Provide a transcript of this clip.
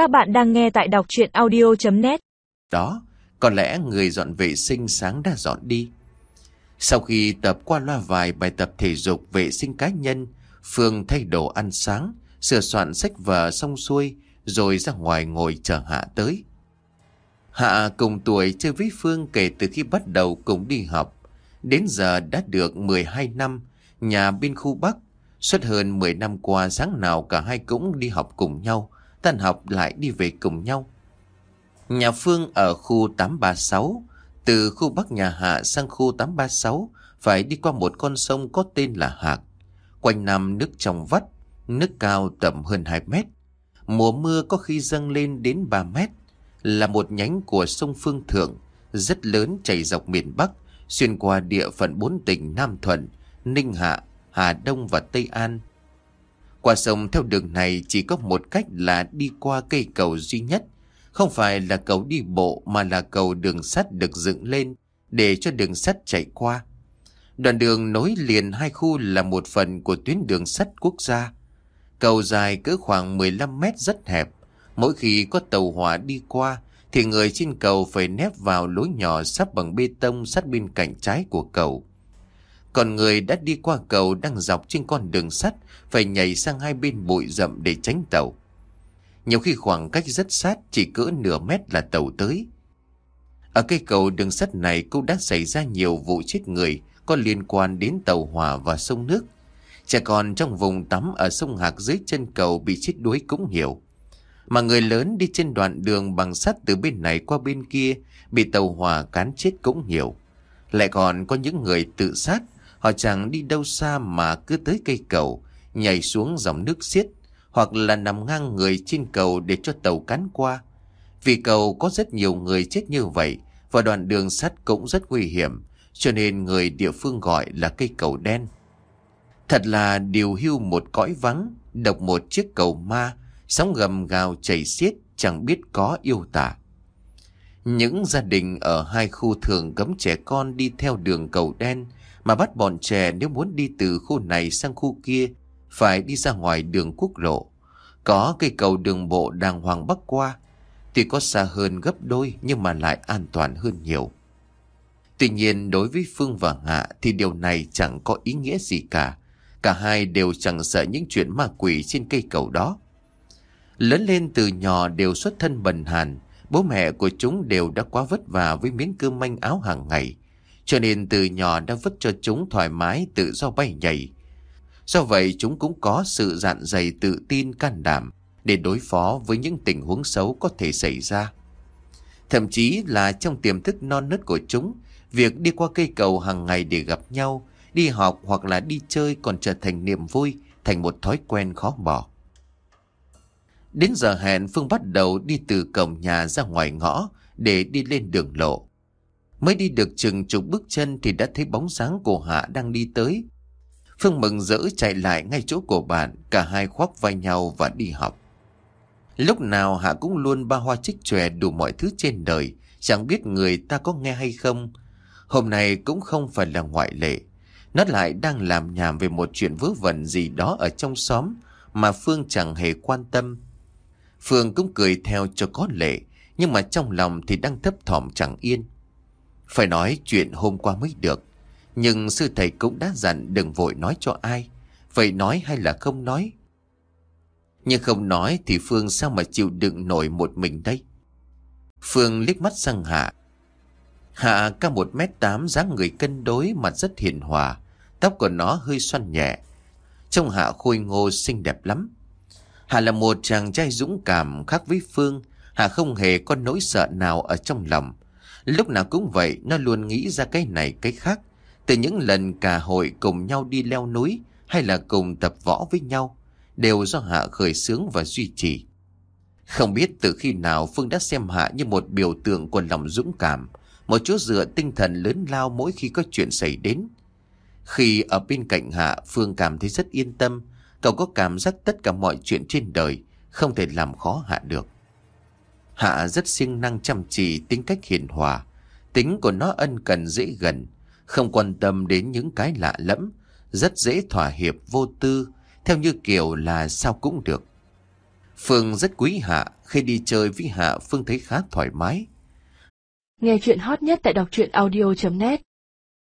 Các bạn đang nghe tại đọc chuyện audio.net Đó, có lẽ người dọn vệ sinh sáng đã dọn đi. Sau khi tập qua loa vài bài tập thể dục vệ sinh cá nhân, Phương thay đồ ăn sáng, sửa soạn sách vở xong xuôi, rồi ra ngoài ngồi chờ Hạ tới. Hạ cùng tuổi chơi với Phương kể từ khi bắt đầu cùng đi học. Đến giờ đã được 12 năm, nhà bên khu Bắc. Suốt hơn 10 năm qua sáng nào cả hai cũng đi học cùng nhau, tan học lại đi về cùng nhau. Nhà Phương ở khu 836, từ khu Bắc nhà Hạ sang khu 836 phải đi qua một con sông có tên là Hạc. Quanh năm nước trong vắt, nước cao tầm hơn 2 mét. Mùa mưa có khi dâng lên đến 3 mét, là một nhánh của sông Phương Thượng, rất lớn chảy dọc miền Bắc, xuyên qua địa phận bốn tỉnh Nam Thuận, Ninh Hạ, Hà Đông và Tây An. Qua sông theo đường này chỉ có một cách là đi qua cây cầu duy nhất, không phải là cầu đi bộ mà là cầu đường sắt được dựng lên để cho đường sắt chạy qua. Đoạn đường nối liền hai khu là một phần của tuyến đường sắt quốc gia. Cầu dài cỡ khoảng 15 mét rất hẹp. Mỗi khi có tàu hỏa đi qua thì người trên cầu phải nép vào lối nhỏ sắp bằng bê tông sát bên cạnh trái của cầu. Còn người đã đi qua cầu đang dọc trên con đường sắt phải nhảy sang hai bên bụi rậm để tránh tàu. Nhiều khi khoảng cách rất sát chỉ cỡ nửa mét là tàu tới. Ở cây cầu đường sắt này cũng đã xảy ra nhiều vụ chết người có liên quan đến tàu hỏa và sông nước. Trẻ con trong vùng tắm ở sông Hạc dưới chân cầu bị chết đuối cũng hiểu. Mà người lớn đi trên đoạn đường bằng sắt từ bên này qua bên kia bị tàu hỏa cán chết cũng hiểu. Lại còn có những người tự sát, họ chẳng đi đâu xa mà cứ tới cây cầu, nhảy xuống dòng nước xiết, hoặc là nằm ngang người trên cầu để cho tàu cán qua. Vì cầu có rất nhiều người chết như vậy, và đoạn đường sắt cũng rất nguy hiểm, cho nên người địa phương gọi là cây cầu đen. Thật là điều hưu một cõi vắng, độc một chiếc cầu ma, sóng gầm gào chảy xiết, chẳng biết có yêu tả. Những gia đình ở hai khu thường cấm trẻ con đi theo đường cầu đen, mà bắt bọn trẻ nếu muốn đi từ khu này sang khu kia, phải đi ra ngoài đường quốc lộ. Có cây cầu đường bộ đàng hoàng bắc qua, tuy có xa hơn gấp đôi nhưng mà lại an toàn hơn nhiều. Tuy nhiên đối với Phương và Hạ thì điều này chẳng có ý nghĩa gì cả. Cả hai đều chẳng sợ những chuyện ma quỷ trên cây cầu đó. Lớn lên từ nhỏ đều xuất thân bần hàn, bố mẹ của chúng đều đã quá vất vả với miếng cơm manh áo hàng ngày. Cho nên từ nhỏ đã vứt cho chúng thoải mái tự do bay nhảy. Do vậy chúng cũng có sự dạn dày tự tin can đảm để đối phó với những tình huống xấu có thể xảy ra. Thậm chí là trong tiềm thức non nớt của chúng, việc đi qua cây cầu hàng ngày để gặp nhau, đi học hoặc là đi chơi còn trở thành niềm vui, thành một thói quen khó bỏ. Đến giờ hẹn Phương bắt đầu đi từ cổng nhà ra ngoài ngõ để đi lên đường lộ. Mới đi được chừng chục bước chân thì đã thấy bóng sáng của Hạ đang đi tới. Phương mừng rỡ chạy lại ngay chỗ của bạn, cả hai khoác vai nhau và đi học. Lúc nào Hạ cũng luôn ba hoa trích chòe đủ mọi thứ trên đời, chẳng biết người ta có nghe hay không. Hôm nay cũng không phải là ngoại lệ. Nó lại đang làm nhảm về một chuyện vớ vẩn gì đó ở trong xóm mà Phương chẳng hề quan tâm. Phương cũng cười theo cho có lệ, nhưng mà trong lòng thì đang thấp thỏm chẳng yên. Phải nói chuyện hôm qua mới được, nhưng sư thầy cũng đã dặn đừng vội nói cho ai. Vậy nói hay là không nói? Nhưng không nói thì Phương sao mà chịu đựng nổi một mình đây? Phương liếc mắt sang Hạ. Hạ cao một mét tám dáng người cân đối mặt rất hiền hòa. Tóc của nó hơi xoăn nhẹ. Trông Hạ khôi ngô xinh đẹp lắm. Hạ là một chàng trai dũng cảm khác với Phương. Hạ không hề có nỗi sợ nào ở trong lòng. Lúc nào cũng vậy, nó luôn nghĩ ra cái này cái khác. Từ những lần cả hội cùng nhau đi leo núi hay là cùng tập võ với nhau, đều do Hạ khởi sướng và duy trì. Không biết từ khi nào Phương đã xem Hạ như một biểu tượng của lòng dũng cảm, một chỗ dựa tinh thần lớn lao mỗi khi có chuyện xảy đến. Khi ở bên cạnh Hạ, Phương cảm thấy rất yên tâm, cậu có cảm giác tất cả mọi chuyện trên đời không thể làm khó Hạ được. Hạ rất siêng năng chăm chỉ, tính cách hiền hòa, tính của nó ân cần dễ gần, không quan tâm đến những cái lạ lẫm, rất dễ thỏa hiệp vô tư, theo như kiểu là sao cũng được. Phương rất quý Hạ, khi đi chơi với Hạ Phương thấy khá thoải mái. Nghe chuyện hot nhất tại đọc truyện audio.net